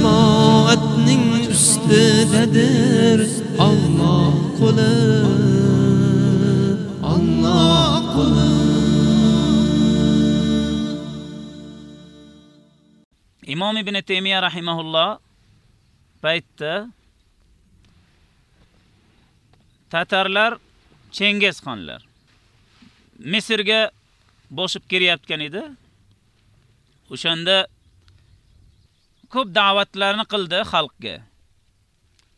jamoatning ustidadir Alloh qo'li Alloh qo'li Imom ibn Taymiya rahimahulloh paytda tatarlar Chengizxonlar Misrga bosib kelayotgan edi. O'shanda ko'p da'vatlarni qildi xalqga.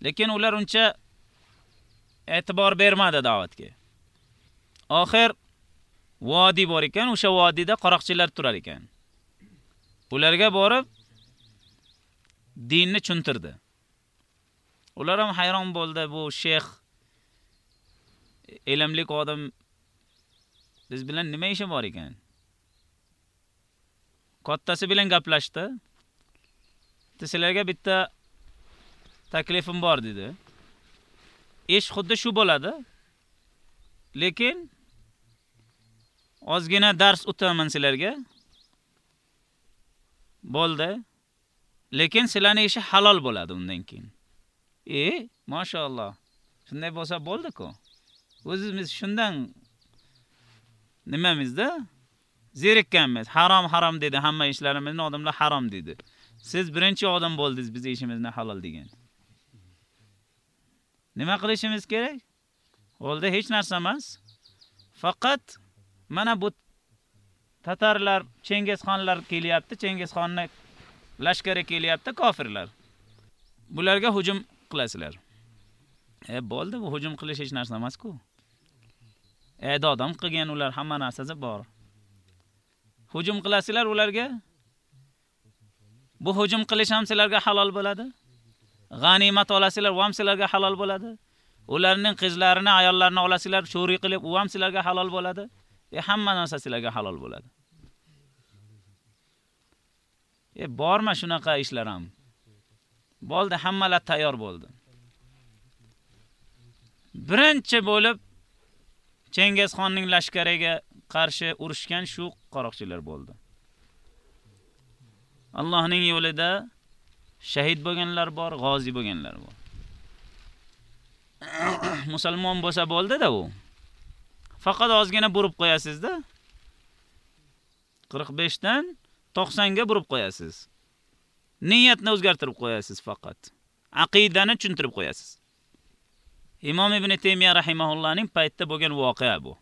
Lekin ular uncha e'tibor bermadi da'vatga. Oxir vodi bor ekan, o'sha vodida qaroqchilar turar ekan. Ularga borib dinni tushuntirdi. Ular ham hayron bo'ldi bu sheyx ilmli odam biz bilan nima ishi bor ekan? Kattasi bilan gaplashdi. Sizlarga bitta taklifim bor dedi. Ish xuddi shu bo'ladi. Lekin ozgina dars o'taman sizlarga. Bo'ldi. Lekin sizlarning ishi halol bo'ladi undan keyin. E, mashalloh. Shunday bo'lsa bo'ldi-ku. O'zimiz shundan nimamizda zerikkanmiz. Harom harom dedi hamma ishlarimizni odamlar harom dedi. Siz birinchi odam bo'ldingiz biz ishimizni halol degan. Nima qilishimiz kerak? Bo'ldi, hech narsa emas. Faqat mana bu tatarlar, Chengizxonlar kelyapti, Chengizxonni lashkari kelyapti kofirlar. Bularga hujum qilasizlar. E bo'ldi, bu hujum qilish hech narsa emas-ku. E odam qilgan ular hamma narsasi bor. Hujum qilasizlar ularga? Bu hujum qilish ham sizlarga halol bo'ladi. G'animat olasizlar, u ham sizlarga halol bo'ladi. Ularning qizlarini, ayollarini olasizlar, shuriy qilib, u ham sizlarga halol bo'ladi. E hamma narsa sizlarga halol bo'ladi. E borma shunaqa ishlar ham. Bo'ldi, hammalar tayyor bo'ldi. Birinchi bo'lib Chengizxonning lashkariga qarshi urushgan shu qaroqchilar bo'ldi. Allohning yo'lida shahid bo'lganlar bor, g'ozi bo'lganlar bor. Musulmon bo'lsa bo'ldi-da u. Faqat ozgina burib qo'yasiz-da. 45 dan 90 ga burib qo'yasiz. Niyatni o'zgartirib qo'yasiz faqat. Aqidani tushuntirib qo'yasiz. Imom ibn Taymiya rahimahullohning paytda bo'lgan voqea bu.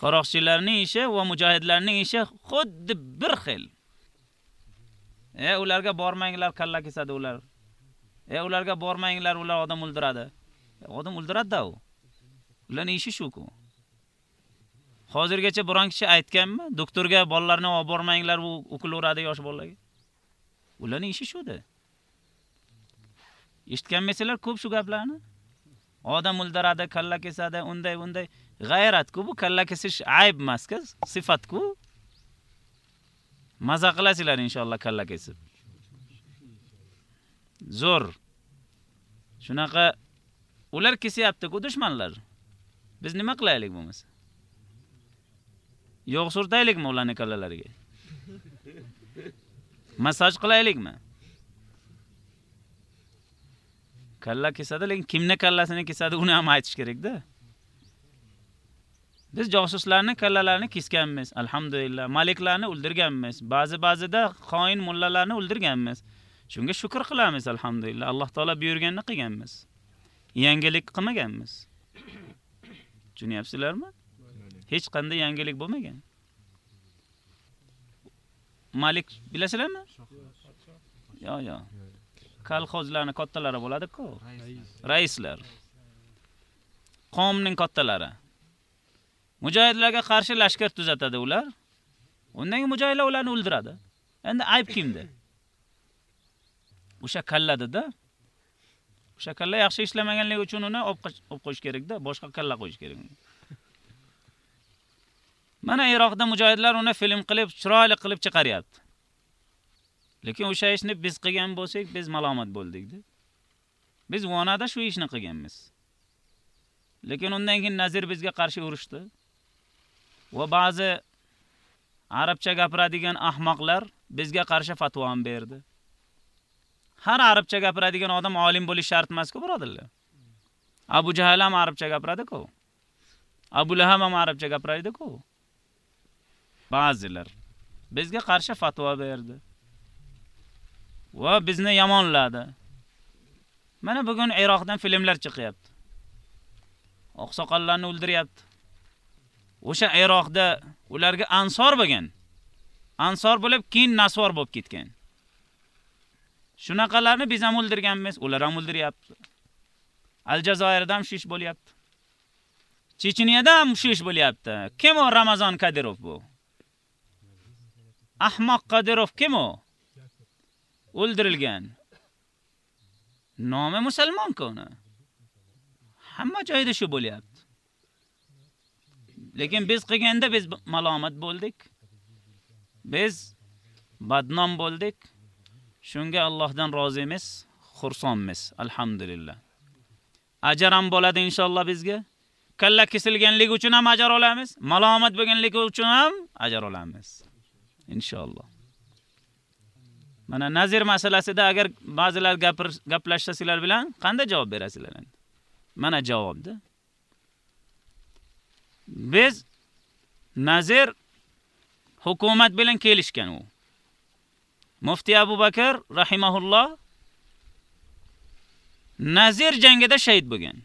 Qaroqchilarning ishi va mujohidlarning ishi xuddi bir xil. E ularga bormanglar, kalla kesadi ular. E ularga bormanglar, ular odam o'ldiradi. E, odam o'ldiradi-da u. Ularning ishi shu-ku. Hozirgacha biron kishi aytganmi? Doktorga bolalarni olib bormanglar, u o'kilaveradi yosh bolalarga. Ularning ishi shuda Eshitganmisizlar ko'p shu gaplarni? Odam o'ldiradi, kalla kesadi, unday unday. G'ayrat-ku bu kalla kesish ayb emas-ku, sifat-ku. Maza qilasizlar inshaalloh kalla kesib. Zo'r. Shunaqa ular kesyapti-ku dushmanlar. Biz nima qilaylik bo'lmasa? Yo'q surtaylikmi ularning kallalariga? massaj qilaylikmi? Kalla kesadi, lekin kimni kallasini kesadi, uni ham aytish kerak-da. Biz josuslarning kallalarini kesganmiz, alhamdulillah. Maliklarni o'ldirganmiz. Ba'zi-ba'zida xoin mullalarni o'ldirganmiz. Shunga shukr qilamiz, alhamdulillah. Alloh taolo buyurganini qilganmiz. Yangilik qilmaganmiz. Tushunyapsizlarmi? Hech qanday yangilik bo'lmagan. Malik bilasizlarmi? Yo, yo. Kolxozlarning kattalari bo'ladi-ku. Raislar. Qomning kattalari. Mujohidlarga qarshi lashkar tuzatadi ular. Undan keyin mujohidlar ularni o'ldiradi. Endi ayb kimda? o'sha kalladida o'sha kalla yaxshi ishlamaganligi uchun uni olib qo'yish kerakda, boshqa kalla qo'yish kerak. Mana Iroqda mujohidlar uni film qilib, chiroyli qilib chiqaryapti. Lekin o'sha ishni biz qilgan bo'lsak, biz malomat bo'ldik-da. Biz vonada shu ishni qilganmiz. Lekin undan keyin Nazir bizga qarshi urushdi. Va ba'zi arabcha gapiradigan ahmoqlar bizga qarshi fatvo ham berdi. Har arabcha gapiradigan odam olim bo'lish shart emas-ku, birodarlar. Abu Jahl ham arabcha gapiradi-ku. Abu Lahab ham arabcha gapiradi-ku. Ba'zilar bizga qarshi fatvo berdi. Va bizni yomonladi. Mana bugun Iroqdan filmlar chiqyapti. Oqsoqollarni o'ldiryapti. O'sha Iroqda ularga ansor bo'lgan. Ansor bo'lib, keyin nasvor bo'lib ketgan. Shunaqalarni biz ham o'ldirganmiz, ular ham o'ldiryapti. Aljazoirda ham shu ish bo'lyapti. Checheniyada ham shu ish bo'lyapti. Kim u Ramazon Kadirov bu? Ahmoq Qadirov kim u? O'ldirilgan. Nomi musulmon-ku uni. Hamma joyda shu bo'lyapti. Lekin biz qilganda biz malomat bo'ldik. Biz badnom bo'ldik. Shunga Allohdan rozimiz, xursonmiz, alhamdulillah. Ajr ham bo'ladi inshaalloh bizga. Kalla kesilganligi uchun ham ajr olamiz, malomat bo'lganligi uchun ham ajr olamiz. Inshaalloh. Mana nazir masalasida agar ba'zilar gaplashsa sizlar bilan qanday javob berasizlar endi? Mana javobda. Biz nazir hukumat bilan kelishgan u. Mufti Abu Bakr rahimahulloh Nazir jangida shahid bo'lgan.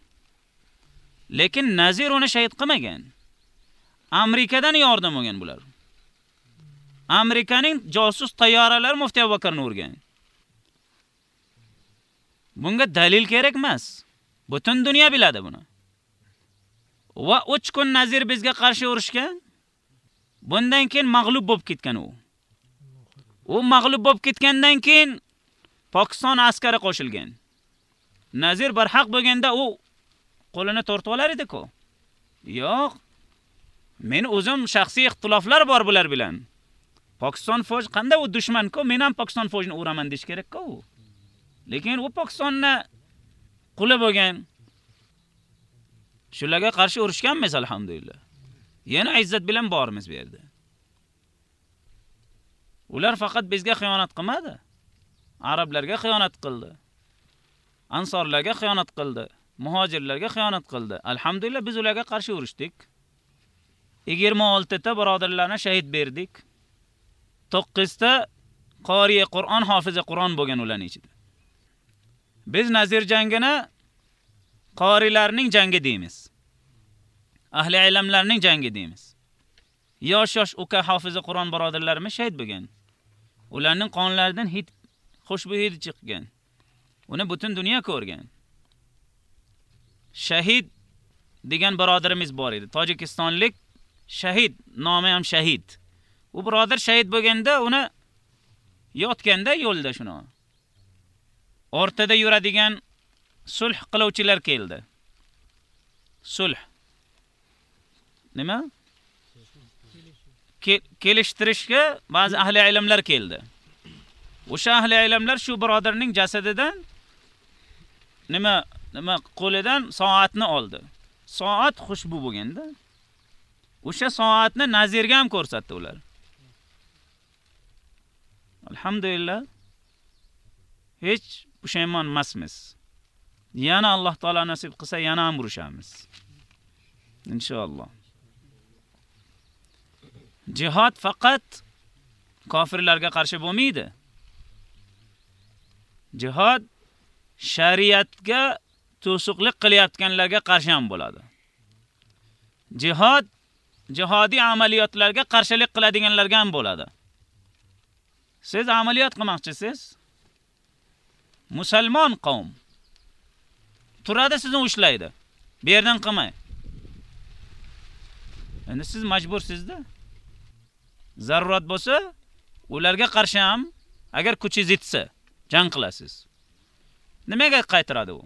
Lekin Nazir uni shahid qilmagan. Amerikadan yordam olgan bular. Amerikaning josus tayyoralari Mufti Abu Bakrni urgan. Bunga dalil kerak emas. Butun dunyo biladi buni. Va 3 kun Nazir bizga qarshi urushgan. Bundan keyin mag'lub bo'lib ketgan u. U mag'lub bo'lib ketgandan keyin Pokiston askari qo'shilgan. Nazir barhaq bo'lganda u qo'lini tortib olar edi-ku. Yo'q. Men o'zim shaxsiy ixtiloflar bor bular bilan. Pokiston foj qanday u dushman-ku, men ham Pokiston fojini uraman deish kerak-ku. Lekin u Pokistonni quli bo'lgan. Shularga qarshi urushganmiz alhamdulillah. Yana izzat bilan bormiz bu yerda. Ular faqat bizga xiyonat qilmadi. Arablarga xiyonat qildi. Ansorlarga xiyonat qildi. Muhojirlarga xiyonat qildi. Alhamdulillah biz ularga qarshi urushdik. 26 ta birodarlarni shahid berdik. 9 ta qori Qur'on hofizi Qur'on bo'lgan ularning ichida. Biz Nazir jangini qorilarning jangi deymiz. Ahli ilmlarning jangi deymiz. Yosh-yosh uka hofizi Qur'on birodarlarimiz shahid bo'lgan. Ularning qonlaridan hid xushbo'y hid chiqqan. Uni butun dunyo ko'rgan. Shahid degan birodarimiz bor edi. Tojikistonlik shahid, nomi ham shahid. U birodar shahid bo'lganda uni yotganda yo'lda shuni. O'rtada yuradigan sulh qiluvchilar keldi. Sulh. Nima? kelishtirishga ba'zi ahli ilmlar keldi. O'sha ahli ilmlar shu birodarning jasadidan nima nima qo'lidan soatni oldi. Soat xushbu bo'lganda, o'sha soatni nazirga ham ko'rsatdi ular. Alhamdulillah. Hech pushaymon emasmiz. Yana Alloh taolo nasib qilsa yana ham urushamiz. Inshaalloh. Jihad faqat kofirlarga qarshi bo'lmaydi. Jihad shariatga to'siqlik qilayotganlarga qarshi ham bo'ladi. Jihad jihodiy amaliyotlarga qarshilik qiladiganlarga ham bo'ladi. Siz amaliyot qilmoqchisiz? Musulmon qavm turadi sizni ushlaydi. Bu yerdan qilmay. Endi siz majbursizda. zarurat bo'lsa, ularga qarshi ham agar kuchingiz yetsa, jang qilasiz. Nimaga qaytaradi u?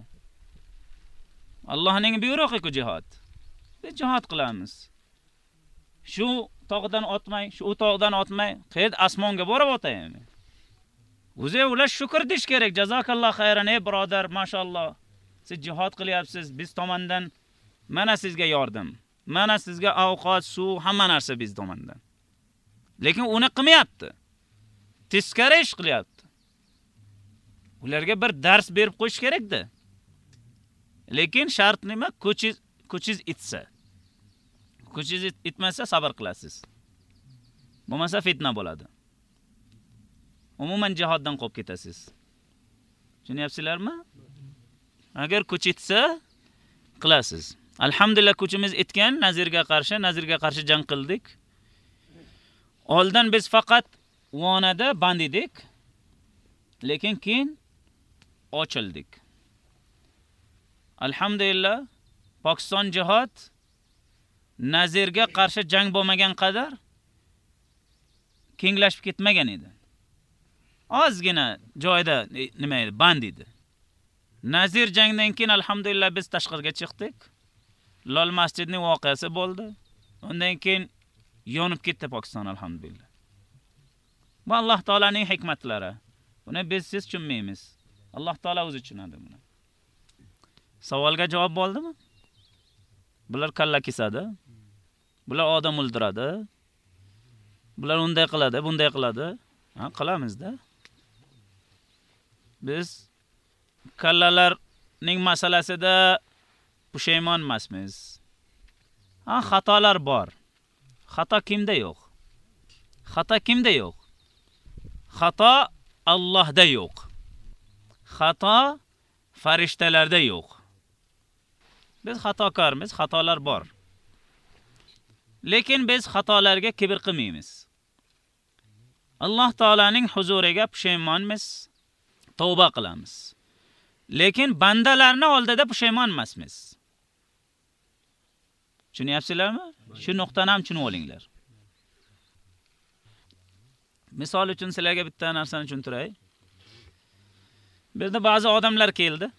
Allohning buyrug'i-ku jihad. Biz jihad qilamiz. Shu tog'dan otmay, shu tog'dan otmay, qed asmonga borib otaymi? O'zi ular shukr deish kerak. Jazakalloh xayran ey birodar, mashalloh. Siz jihad qilyapsiz, biz tomondan mana sizga yordam. Mana sizga ovqat, suv, hamma narsa biz tomondan. Lekin uni qilmayapti. Teskari ish qilyapti. Ularga bir dars berib qo'yish kerakdi. Lekin shart nima? Ko'chiz ko'chiz itsa. Ko'chiz itmasa sabr qilasiz. Bo'lmasa fitna bo'ladi. Umuman jihoddan qolib ketasiz. Tushunyapsizlarmi? Agar kuch ko'chitsa qilasiz. Alhamdulillah kuchimiz etgan Nazirga qarshi, Nazirga qarshi jang qildik. Oldin biz faqat Vonada band edik. Lekin keyin ochildik. Alhamdulillah Pokiston jihad Nazirga qarshi jang bo'lmagan qadar kenglashib ketmagan edi. Ozgina joyda e, nima edi, band edi. Nazir jangdan keyin alhamdulillah biz tashqariga chiqdik. Lol masjidining voqeasi bo'ldi. Undan keyin yonib ketdi Pokiston alhamdulillah. Bu Alloh taolaning hikmatlari. Buni biz siz tushunmaymiz. Alloh taolo o'zi tushunadi buni. Savolga javob bo'ldimi? Bular kalla kesadi. Bular odam o'ldiradi. Bular unday qiladi, bunday qiladi. Ha, qilamizda. Biz kallalarning masalasida pushaymon emasmiz. Ha, xatolar bor. Xato kimda yo'q? Xato kimda yo'q? Xato Allohda yo'q. Xato farishtalarda yo'q. Biz xatokormiz, xatolar bor. Lekin biz xatolarga kibr qilmaymiz. Alloh taolaning huzuriga pushaymonmiz, tavba qilamiz. Lekin bandalarni oldida pushaymon emasmiz. Tushunyapsizlarmi? Shu nuqtani ham tushunib olinglar. Misol uchun sizlarga bitta narsani tushuntiray. Bizda ba'zi odamlar keldi.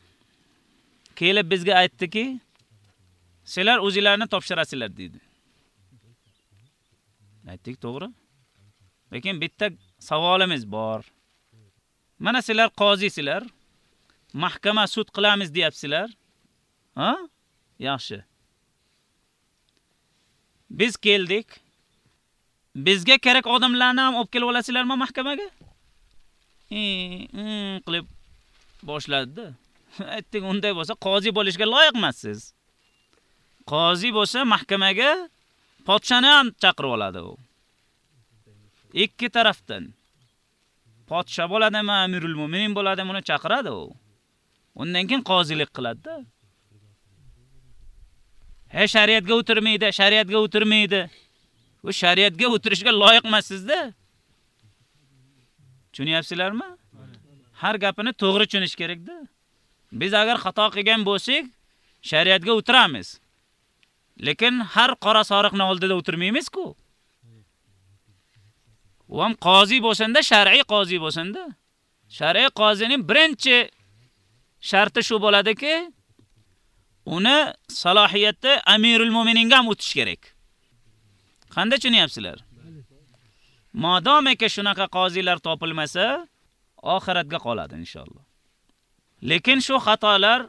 Kelib bizga aytdiki, sizlar o'zingizlarni topshirasizlar dedi. Aytdik, to'g'ri? Lekin bitta savolimiz bor. Mana sizlar qozisizlar. Mahkama sud qilamiz deyapsizlar. Ha? Yaxshi. Biz keldik. Bizga kerak odamlarni ham olib kelib olasizlarmi mahkamaga? Hmm, qilib boshladi. Aytdik, unday bo'lsa qozi bo'lishga loyiq emassiz. Qozi bo'lsa mahkamaga podshani ham chaqirib oladi u. Ikki tarafdan. Podsha bo'ladimi, Amirul Mu'minin bo'ladimi, uni chaqiradi u. Undan keyin qozilik qiladi-da. He shariatga o'tirmaydi, shariatga o'tirmaydi. U shariatga o'tirishga loyiq emassiz-da. Tushunyapsizlarmi? Har gapini to'g'ri tushunish kerak-da. Biz agar xato qilgan bo'lsak, shariatga o'tiramiz. Lekin har qora soriqni oldida o'tirmaymiz-ku. U ham qozi bo'lsanda, shar'iy qozi bo'lsanda, shar'iy qozining birinchi sharti shu bo'ladiki, uni salohiyati Amirul Mu'mininga ham o'tish kerak. Qanday tushunyapsizlar? Modomiki shunaqa qozilar topilmasa, oxiratga qoladi inshaalloh. Lekin shu xatolar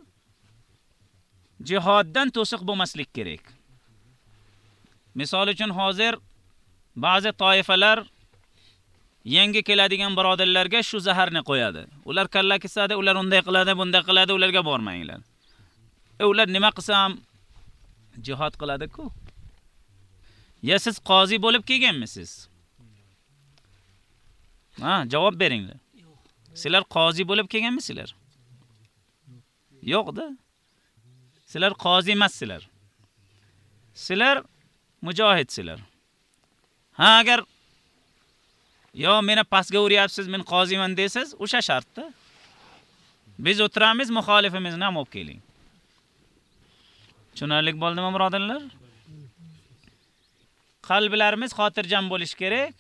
jihoddan to'siq bo'lmaslik kerak. Misol uchun hozir ba'zi toifalar yangi keladigan birodarlarga shu zaharni qo'yadi. Ular kalla kesadi, ular unday qiladi, bunday qiladi, ularga bormanglar. E ular nima qilsam jihod qiladi-ku. Ya siz qozi bo'lib kelganmisiz? Ha, javob beringlar. Sizlar qozi bo'lib kelganmisizlar? Yo'q-da. Sizlar qozi emassizlar. Sizlar mujohidsizlar. Ha, agar yo meni pastga uryapsiz, men qoziman desiz, o'sha shartda. Biz o'tiramiz, muxolifimizni ham olib keling. Tushunarlik bo'ldimi, birodarlar? Qalblarimiz xotirjam bo'lish kerak,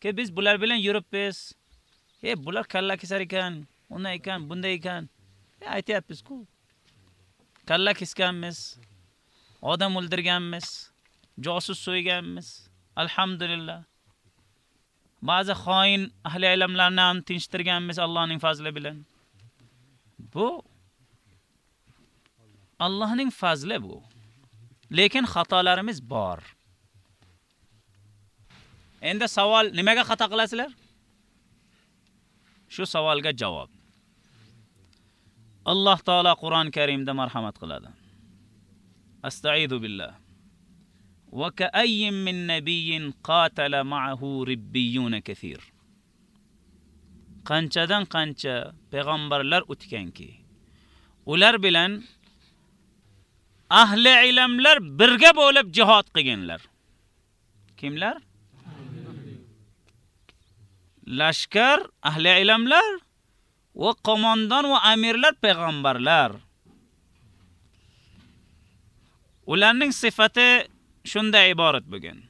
ki biz bular bilan yuribmiz. E, bular kalla kesar ekan. unday ekan, bunday ekan. E, aytyapmiz-ku. Kalla kesganmiz, odam o'ldirganmiz, josus so'yganmiz. Alhamdulillah. Ba'zi xoin ahli ilmlarni ham tinchtirganmiz Allohning fazli bilan. Bu Allohning fazli bu. Lekin xatolarimiz bor. Endi savol nimaga xato qilasizlar? Shu savolga javob. Alloh taolo Qur'on Karimda marhamat qiladi. Astaizu billah. Wa من نبي قاتل معه ربيون كثير. Qanchadan qancha payg'ambarlar o'tganki, ular bilan ahli ilmlar birga bo'lib jihod qilganlar. Kimlar? Lashkar, ahli ilmlar va qo'mondon va amirlar payg'ambarlar. Ularning sifati shunday iborat bo'lgan.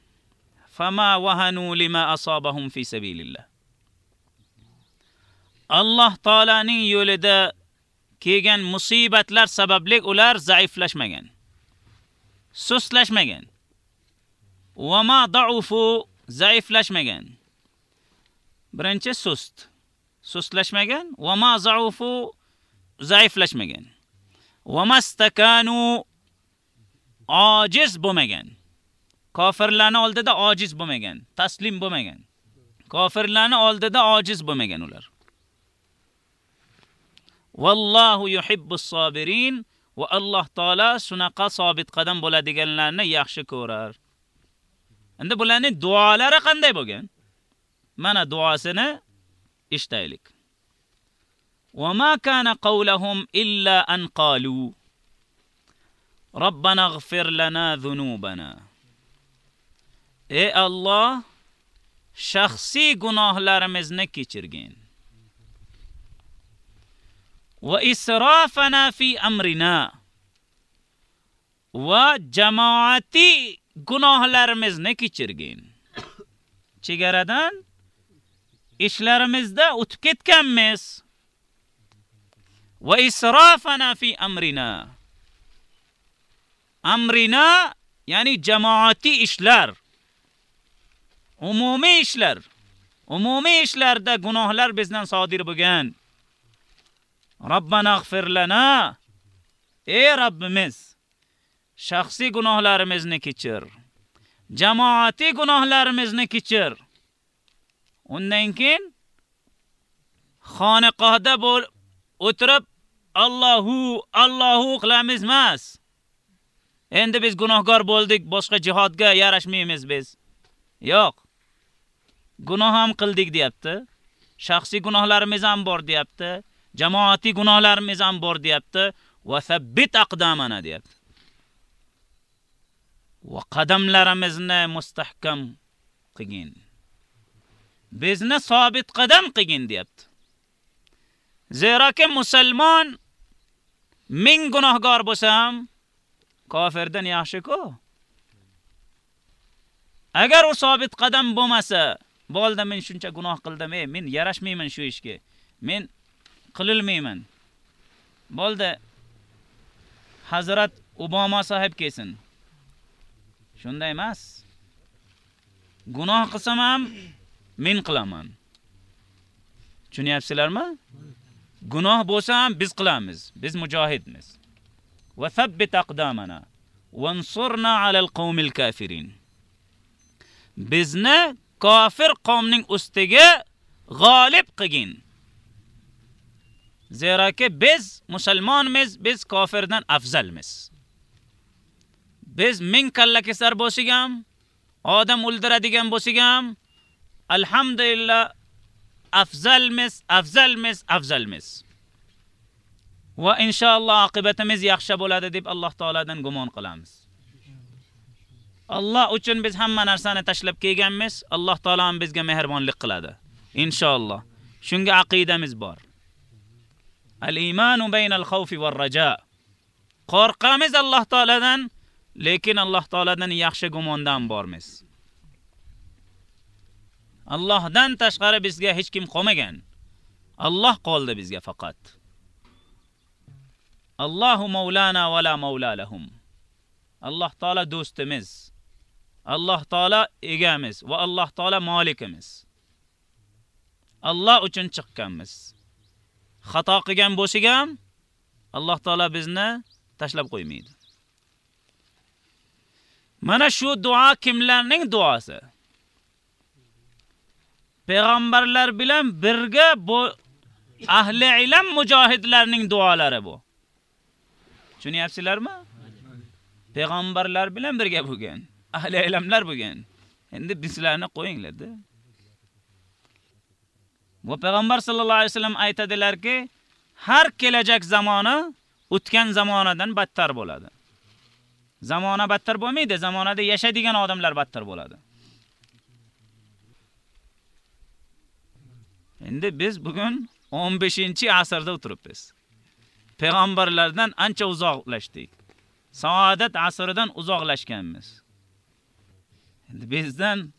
Fama wahanu lima asabahum fi sabilillah. Alloh taolaning yo'lida kelgan musibatlar sababli ular zaiflashmagan. Sustlashmagan. Wa ma da'ufu zaiflashmagan. Birinchi sust. Sustlashmagan va ma za'ufu zaiflashmagan. Va mastakanu ojiz bo'lmagan. Kofirlarning oldida ojiz bo'lmagan, taslim bo'lmagan. Kofirlarning oldida ojiz bo'lmagan ular. Vallohu yuhibbus sabirin va Alloh taolo sunaqa sobit qadam bo'ladiganlarni yaxshi ko'rar. Endi bularning duolari qanday bo'lgan? Mana duosini eshitaylik. Wa ma kana qawluhum illa an qalu Robbana ighfir lana dhunubana. Ey Alloh, shaxsiy gunohlarimizni kechirgin. Va israfana fi amrina. Va jamoati gunohlarimizni kechirgin. Chegaradan ishlarimizda o'tib ketganmiz. Va israfana fi amrina. Amrina ya'ni jamoati ishlar. Umumiy ishlar. Umumiy ishlarda gunohlar bizdan sodir bo'lgan. Robbana g'firlana. Ey Robbimiz, shaxsiy gunohlarimizni kechir. Jamoatiy gunohlarimizni kechir. Undan keyin xonaqohda o'tirib Allohu Allohu qilamiz emas. Endi biz gunohkor bo'ldik, boshqa jihodga yarashmaymiz biz. Yo'q. Gunoh ham qildik deyapti. Shaxsiy gunohlarimiz ham bor deyapti. Jamoatiy gunohlarimiz ham bor deyapti. Va sabbit aqdamana deyapti. Va qadamlarimizni mustahkam qilgin. Bizni sobit qadam qilgin deyapti. Zeraki musulmon ming gunohkor bo'lsam, kofirdan yaxshi-ku. Agar u sobit qadam bo'lmasa, bo'ldi men shuncha gunoh qildim, ey, men yarashmayman shu ishga. Men qililmayman. Bo'ldi. Hazrat Obama sahib kelsin. Shunday emas. Gunoh qilsam ham men qilaman. Tushunyapsizlarmi? Gunoh bo'lsa ham biz qilamiz. Biz mujohidmiz. Va thabbit aqdamana wansurna alal qawmil kafirin. Bizni kofir qavmning ustiga g'olib qilgin. Zeraki biz musulmonmiz, biz kofirdan afzalmiz. Biz ming kalla kesar bo'lsak ham, odam o'ldiradigan bo'lsak ham, alhamdulillah afzalmiz, afzalmiz, afzalmiz. Va inshaalloh oqibatimiz yaxshi bo'ladi deb Alloh taoladan gumon qilamiz. Alloh uchun biz hamma narsani tashlab kelganmiz, Alloh taolam bizga mehribonlik qiladi. Inshaalloh. Shunga aqidamiz bor. Al-imanu baynal xawfi var raja. Qo'rqamiz Alloh taoladan, lekin Alloh taoladan yaxshi gumondan bormiz. Allohdan tashqari bizga hech kim qolmagan. Alloh qoldi bizga faqat. Allohu maulana va la maula lahum. Alloh taolo do'stimiz. Alloh taolo egamiz va Alloh taolo malikimiz. Alloh uchun chiqqanmiz. Xato qilgan bo'lsak ham Alloh taolo bizni tashlab qo'ymaydi. Mana shu duo kimlarning duosi? Payg'ambarlar bilan birga bu ahli ilm mujohidlarning duolari bu. Tushunyapsizlarmi? Payg'ambarlar bilan birga bo'lgan, ahli ilmlar bo'lgan. Endi bizlarni qo'yinglar-da. Bu payg'ambar sallallohu alayhi vasallam aytadilarki, har kelajak zamoni o'tgan zamonadan battar bo'ladi. Zamona battar bo'lmaydi, zamonada yashaydigan odamlar battar bo'ladi. Endi biz bugun 15-asrda o'tiribmiz. Payg'ambarlardan ancha uzoqlashdik. Saodat asridan uzoqlashganmiz. Bizdan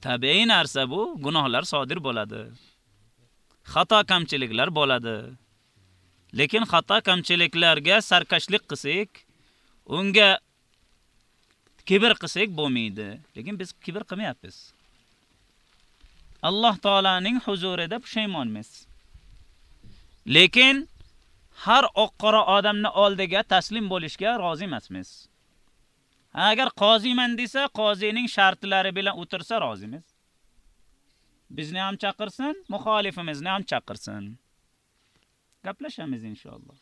tabiiy narsa bu, gunohlar sodir bo'ladi. Xato kamchiliklar bo'ladi. Lekin xato kamchiliklarga sarkashlik qilsak, unga kibr qilsak bo'lmaydi. Lekin biz kibr qilmayapmiz. Alloh taolaning huzurida pushaymonmiz. Lekin har oq-qora odamni oldiga taslim bo'lishga rozi emasmiz. Agar qoziman desa, qozining shartlari bilan o'tirsa rozimiz. Bizni ham chaqirsin, muxolifimizni ham chaqirsin. Gaplashamiz inshaalloh.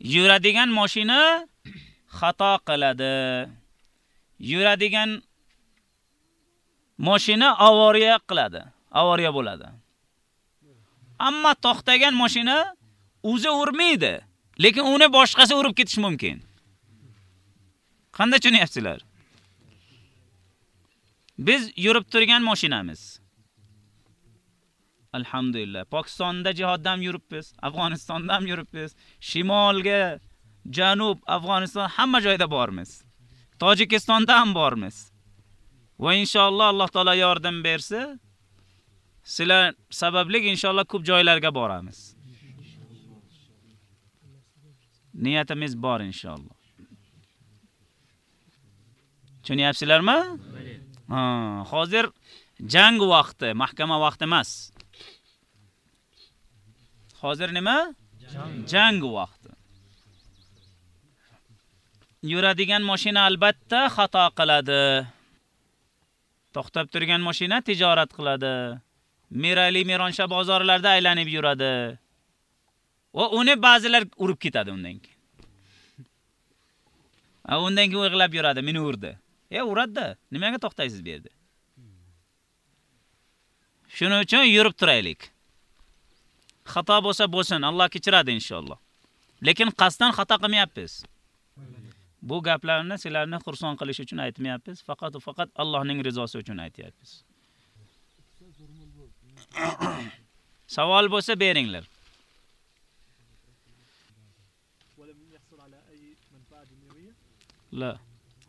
Yuradigan mashina xato qiladi. Yuradigan mashina avariya qiladi, avariya bo'ladi. Ammo to'xtagan mashina o'zi urmaydi, lekin uni boshqasi urib ketish mumkin. Qanday tushunyapsizlar? Biz yurib turgan mashinamiz. Alhamdulillah. Pokistonda jihoddan ham yuribmiz, Afg'onistonda ham yuribmiz, shimolga, janub, Afg'oniston hamma joyda bormiz. Tojikistonda ham bormiz. Va inshaalloh Alloh taolo yordam bersa, sizlar sababli inshaalloh ko'p joylarga boramiz. Niyatimiz bor inshaalloh. Tushunyapsizlarmi? Ha, hozir jang vaqti, mahkama vaqti emas. Hozir nima? Jang vaqti. Yuradigan mashina albatta xato qiladi. To'xtab turgan mashina tijorat qiladi. Mirali Mironsha bozorlarda aylanib yuradi. Va uni ba'zilar urib ketadi undan keyin. A undan keyin o'g'lab yuradi, meni urdi. "E, uradda, nimaga to'xtaysiz?" bu yerda? Shuning uchun yurib turaylik. Xato bo'lsa bo'lsin, Alloh kechiradi inshaalloh. Lekin qasdan xato qilmayapmiz. Bu gaplarni sizlarni xursand qilish uchun aytmayapmiz, faqat va faqat Allohning rizosi uchun aytyapmiz. Savol bo'lsa beringlar.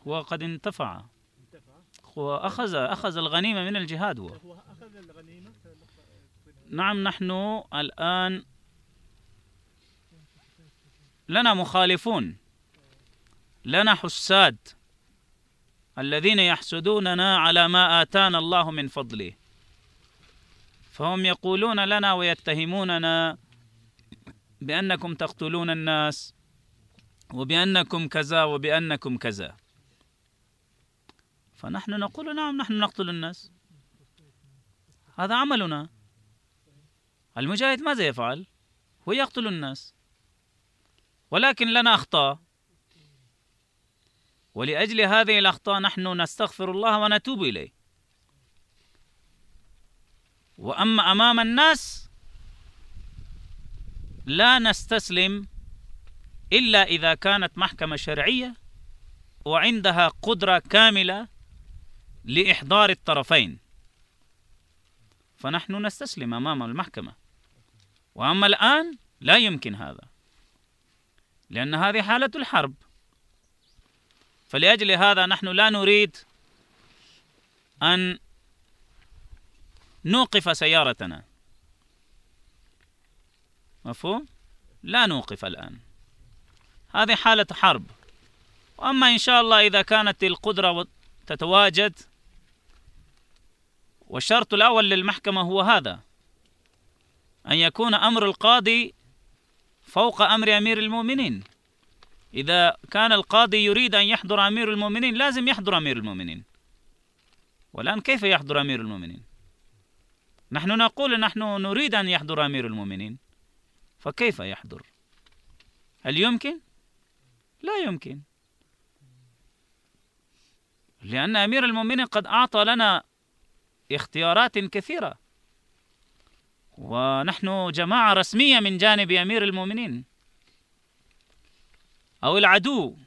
هو قد انتفع. هو أخذ الغنيمة من الجهاد هو. هو أخذ الغنيمة نعم نحن الآن لنا مخالفون. لنا حساد الذين يحسدوننا على ما آتانا الله من فضله. فهم يقولون لنا ويتهموننا بأنكم تقتلون الناس وبأنكم كذا وبأنكم كذا. فنحن نقول نعم نحن نقتل الناس. هذا عملنا. المجاهد ماذا يفعل؟ هو يقتل الناس. ولكن لنا أخطاء. ولأجل هذه الأخطاء نحن نستغفر الله ونتوب إليه. وأما أمام الناس لا نستسلم إلا إذا كانت محكمة شرعية وعندها قدرة كاملة لإحضار الطرفين. فنحن نستسلم أمام المحكمة. وأما الآن لا يمكن هذا لأن هذه حالة الحرب. فلأجل هذا نحن لا نريد أن نوقف سيارتنا. مفهوم؟ لا نوقف الآن. هذه حالة حرب. وأما إن شاء الله إذا كانت القدرة تتواجد والشرط الأول للمحكمة هو هذا أن يكون أمر القاضي فوق أمر أمير المؤمنين. إذا كان القاضي يريد أن يحضر أمير المؤمنين لازم يحضر أمير المؤمنين. والآن كيف يحضر أمير المؤمنين؟ نحن نقول نحن نريد أن يحضر أمير المؤمنين فكيف يحضر؟ هل يمكن؟ لا يمكن. لأن أمير المؤمنين قد أعطى لنا اختيارات كثيرة. ونحن جماعة رسمية من جانب أمير المؤمنين. أو العدو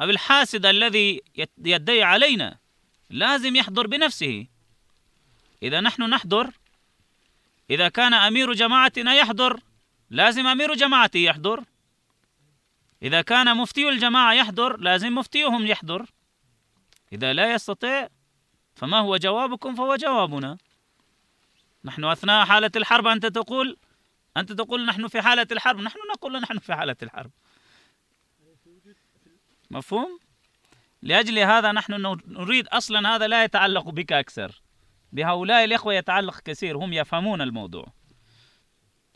أو الحاسد الذي يدعي علينا. لازم يحضر بنفسه. إذا نحن نحضر إذا كان أمير جماعتنا يحضر لازم أمير جماعتي يحضر. إذا كان مفتي الجماعة يحضر لازم مفتيهم يحضر. إذا لا يستطيع فما هو جوابكم فهو جوابنا. نحن أثناء حالة الحرب أنت تقول أنت تقول نحن في حالة الحرب. نحن نقول نحن في حالة الحرب. مفهوم؟ لأجل هذا نحن نريد أصلا هذا لا يتعلق بك أكثر. بهؤلاء الإخوة يتعلق كثير هم يفهمون الموضوع.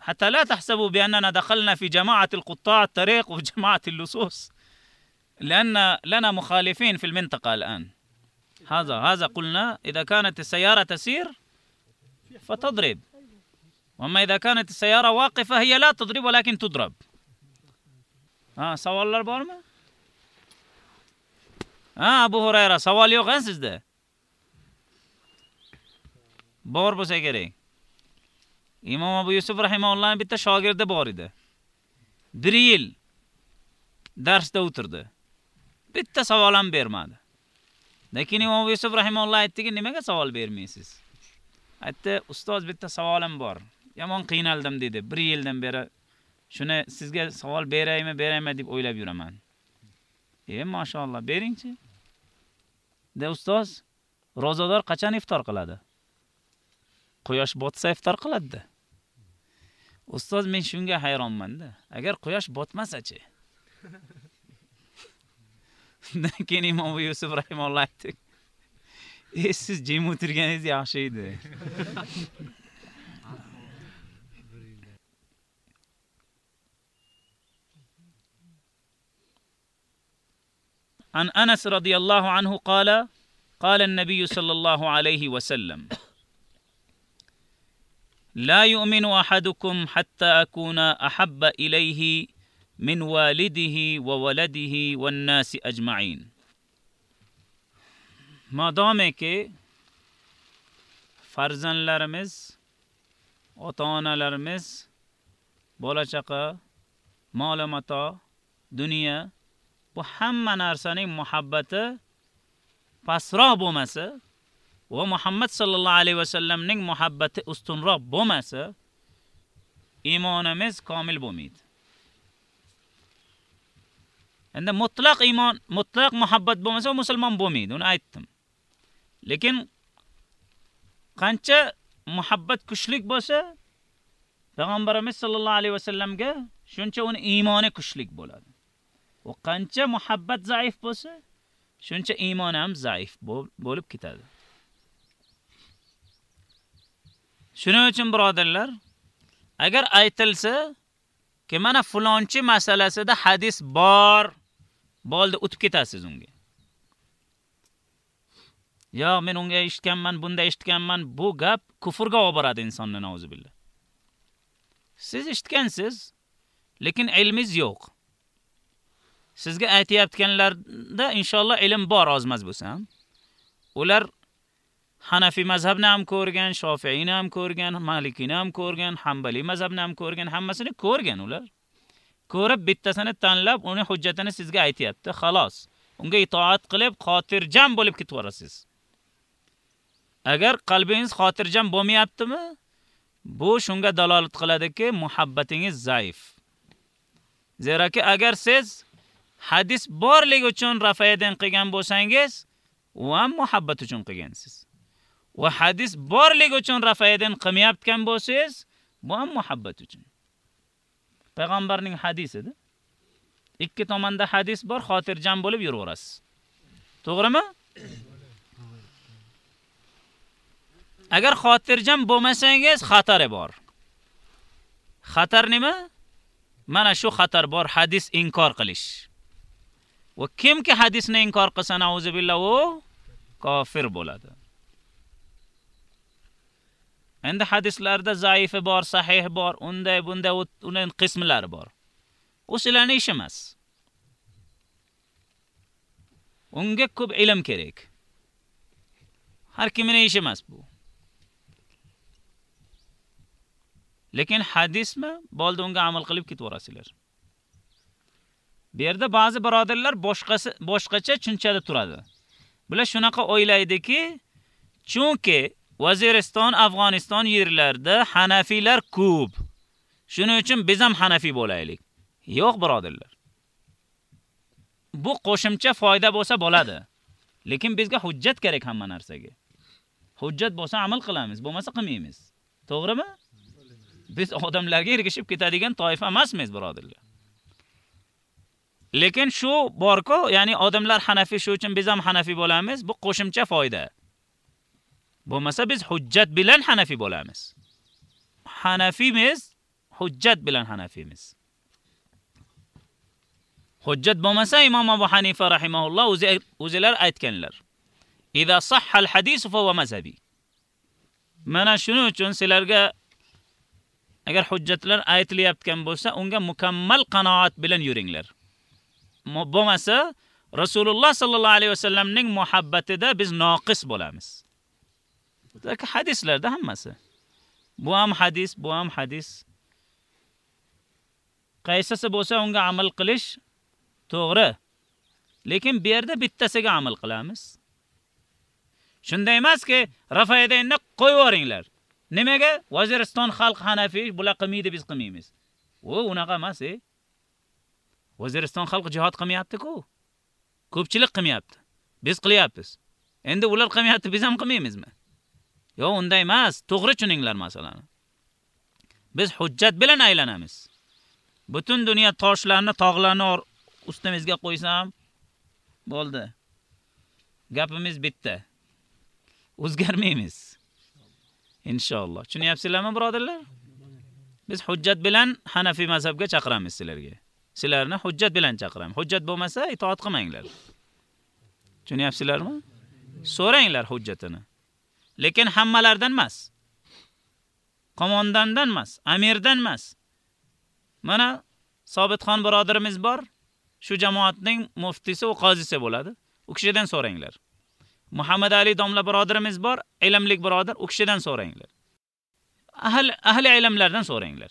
حتى لا تحسبوا بأننا دخلنا في جماعة القطاع الطريق وجماعة اللصوص. لأن لنا مخالفين في المنطقة الآن. هذا هذا قلنا إذا كانت السيارة تسير فتضرب. وما إذا كانت السيارة واقفة هي لا تضرب ولكن تضرب. ها سوال البورما ها أبو هريرة سوال يو غنسز ده؟ بور بو إمام أبو يوسف رحمه الله بيتا شاگر ده بوري ده. بريل درس ده اوتر ده. بيتا سوالان بيرما ده lekin imom yusuf rahimulloh aytdiki nimaga savol bermaysiz? Aytdi ustoz bitta savolim bor. Yomon qiynaldim dedi. Bir yildan beri shuni sizga savol beraymi beraymi deb o'ylab yuraman. E mashalloh beringchi. De ustoz ro'zador qachon iftor qiladi? Quyosh botsa iftor qiladida ustoz men shunga hayronmanda agar quyosh botmasachi? Undan keyin imom yusuf rahimulloh aytdi e siz jim o'tirganingiz yaxshi edi عن انس رضي الله عنه قال قال النبي صلى الله عليه وسلم لا يؤمن احدكم حتى اكون احب اليه من والده وولده والناس أجمعين. ما دامك فرزن لرمز وطان لرمز بولاچاقا مال متا دنيا بو حما نرساني محبت پسرا بومس و محمد صلى الله عليه وسلم نين محبت استنرا بومس ايمانمز كامل بوميد Endi mutlaq iymon, mutlaq muhabbat bo'lmasa musulmon bo'lmaydi, uni aytdim. Lekin qancha muhabbat kuchlik bo'lsa, payg'ambarimiz sollallohu alayhi vasallamga shuncha uni iymoni kuchlik bo'ladi. u qancha muhabbat zaif bo'lsa shuncha iymon ham zaif bo'lib ketadi shuning uchun birodarlar agar aytilsa ki mana fulonchi masalasida hadis bor bo'ldi o'tib ketasiz unga. Yo men unga eshitganman bunda eshitganman bu gap kufrga olib boradi insonni nauzubillah siz eshitgansiz lekin ilmingiz yo'q. Sizga aytayotganlarda inshaalloh ilm bor ozmas bo'lsa ham. Ular Hanafi mazhabni ham ko'rgan, Shofi'iyni ham ko'rgan, Malikini ham ko'rgan, Hanbali mazhabni ham ko'rgan, hammasini ko'rgan ular. Ko'rib bittasini tanlab, uni hujjatini sizga aytyapti xolos. Unga itoat qilib, xotirjam bo'lib ketib ketaverasiz. Agar qalbingiz xotirjam bo'lmayaptimi, bu shunga dalolat qiladiki, muhabbatingiz zaif. Zeraki agar siz hadis borligi uchun rafaydan qilgan bo'lsangiz, u ham muhabbat uchun qilgansiz. va hadis borligi uchun rafaydin qilmayotgan bo'lsangiz, bu ham muhabbat uchun. Payg'ambarning hadisida ikki tomonda hadis bor, xotirjam bo'lib yuraverasiz. To'g'rimi? Agar xotirjam bo'lmasangiz, xatari bor. Xatar nima? Mana shu xatar bor, hadis inkor qilish. Va kimki hadisni inkor qilsa, nauzubillah u kofir bo'ladi. Endi hadislarda zaifi bor, sahih bor, unday bunday uning qismlari bor. U sizlarning ish emas. Unga ko'p ilm kerak. Har kimning ishi emas bu. Lekin hadismi? Bo'ldi unga amal qilib ketaverasizlar. Bu yerda ba'zi birodarlar boshqasi boshqacha tushunchada turadi. Bular shunaqa o'ylaydiki, chunki Vaziriston, Afg'oniston yerlarida Hanafiylar ko'p. Shuning uchun biz ham Hanafi bo'laylik. Yo'q, birodarlar. Bu qo'shimcha foyda bo'lsa bo'ladi. Lekin bizga hujjat kerak hamma narsaga. Hujjat bo'lsa amal qilamiz, bo'lmasa qilmaymiz. To'g'rimi? Biz odamlarga ergishib ketadigan toifa emasmiz, birodarlar. Lekin shu borku, ya'ni odamlar Hanafi shu uchun biz ham Hanafi bo'lamiz, bu qo'shimcha foyda. Bo'lmasa biz hujjat bilan Hanafi bo'lamiz. Hanafimiz, hujjat bilan Hanafimiz. Hujjat bo'lmasa Imom Abu Hanifa rahimahulloh o'zi o'zilar aytganlar. Iza sahha al-hadis fa huwa mazhabi. Mana shuning uchun sizlarga agar hujjatlar aytilayotgan bo'lsa, unga mukammal qanoat bilan yuringlar. Bo'lmasa Rasululloh sallallohu alayhi vasallamning muhabbatida biz noqis bo'lamiz. Lekin hadislarda hammasi. Bu ham hadis, bu ham hadis. Qaysisi bo'lsa unga amal qilish to'g'ri. Lekin bu yerda bittasiga amal qilamiz. Shunday emaski, Rafaydinni qo'yib yuboringlar. Nimaga? Vaziriston xalq Hanafi bular qilmaydi, biz qilmaymiz. U unaqa emas, e. Vaziriston xalq jihad qilmayapti-ku. Ko'pchilik qilmayapti. Biz qilyapmiz. Endi ular qilmayapti, biz ham qilmaymizmi? Yo, unday emas. To'g'ri tushuninglar masalani. Biz hujjat bilan aylanamiz. Butun dunyo toshlarni, tog'larni ustimizga qo'ysam, bo'ldi. Gapimiz bitta. O'zgarmaymiz. Inshaalloh. Tushunyapsizlarmi, birodarlar? Biz hujjat bilan Hanafi mazhabga chaqiramiz sizlarga. Sizlarni hujjat bilan chaqiramiz. Hujjat bo'lmasa, itoat qilmanglar. Tushunyapsizlarmi? So'ranglar hujjatini. Lekin hammalardan emas. Qo'mondandan emas, amirdan emas. Mana Sobitxon birodarimiz bor. Shu jamoatning muftisi va qozisi bo'ladi. U kishidan so'ranglar. Muhammad Ali domla birodarimiz bor, ilmlik birodar, u kishidan so'ranglar. Ahl ahli ilmlardan so'ranglar.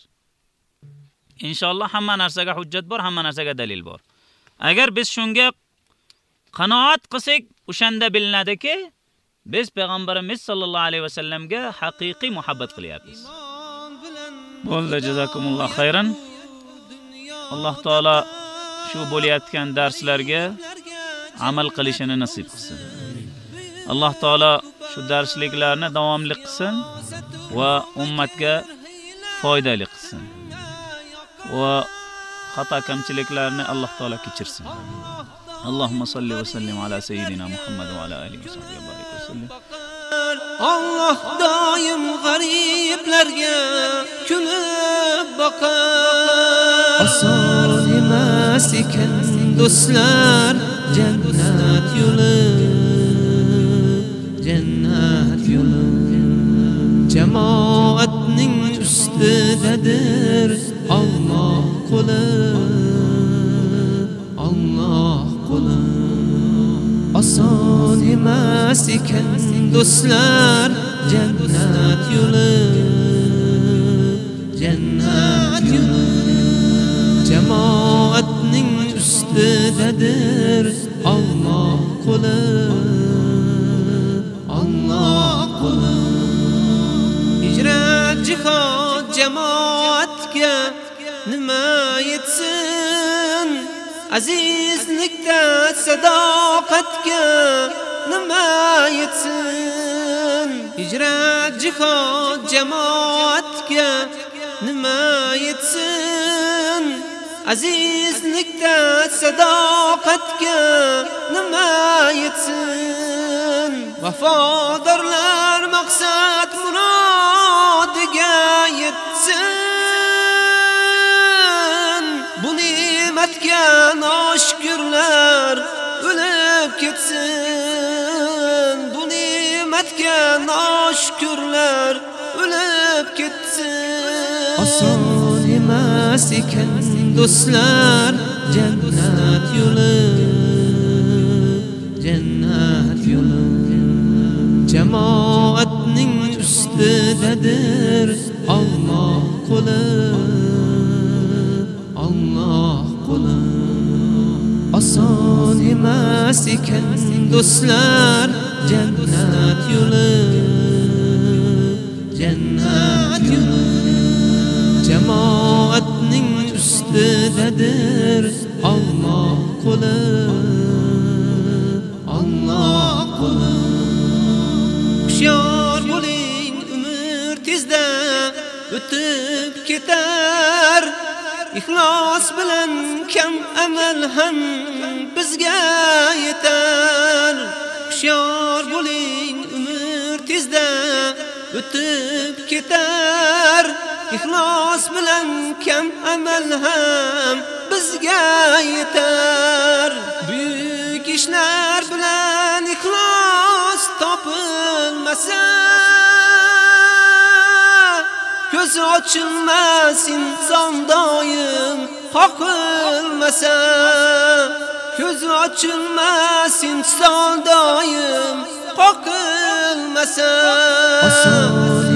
Inshaalloh hamma narsaga hujjat bor, hamma narsaga dalil bor. Agar biz shunga qanoat qilsak, o'shanda bilinadiki, biz payg'ambarimiz sollallohu alayhi vasallamga haqiqiy muhabbat qilyapmiz. Bo'ldi, jazakumulloh xayran. Alloh taolo shu bo'layotgan darslarga amal qilishini nasib qilsin. Alloh taolo shu darsliklarni davomli qilsin va ummatga foydali qilsin. Va xato kamchiliklarni Alloh taolo kechirsin. Allohumma salli va sallim ala sayyidina Muhammad va ala alihi va sahbihi va. Allah doim g'ariblarga kulib boqar. Oson emas ekan do'stlar jannat yo'li. Jannat yo'li. Jamoatning ustidadir Alloh qo'li. Oson emas ekan do'stlar jannat yo'li jannat yo'li. Jamoatning ustidadir Alloh qo'li. Alloh qo'li. Hijrat jihod jamoatga nima yetsin? Azizlik sadoqatga nima yetsin? Hijrat jihod jamoatga nima yetsin? Azizlikda sadoqatga nima yetsin? Vafodorlar maqsad murodiga yetsin. Bu ne'matga noshkurlar o'lib ketsin bu ne'matga noshukurlar o'lib ketsin. Oson emas ekan do'stlar jannat yo'li jannat yo'li. Jamoatning ustidadir Alloh qo'li. Oson emas ekan do'stlar jannat yo'li jannat yo'li jamoatning ustidadir Alloh qo'li Alloh qo'li Hushyor bo'ling umr tezda o'tib ketar Ixlos bilan kam amal ham bizga yetar. Hushyor bo'ling umr tezda o'tib ketar. Ixlos bilan kam amal ham bizga yetar. Buyuk ishlar bilan ixlos topilmasa Ko'zi ochilmas inson doim qoqilmasa. Ko'z ochilmas inson doim qoqilmasa. Oson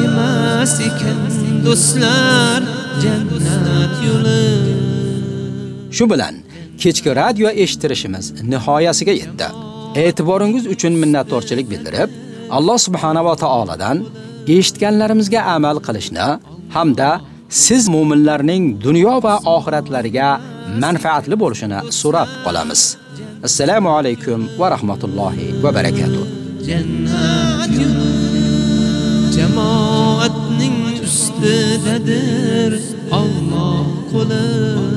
emas ekan do'stlar jannat yo'li. Shu bilan kechki radio eshitirishimiz nihoyasiga yetdi. E'tiboringiz uchun minnatdorchilik bildirib, Alloh subhanahu va taoladan eshitganlarimizga amal qilishni hamda siz mu'minlarning dunyo va oxiratlariga manfaatli bo'lishini so'rab qolamiz. Assalomu alaykum va rahmatullohi va barakatuh. Jannat jamoatning ustidadir Alloh qo'li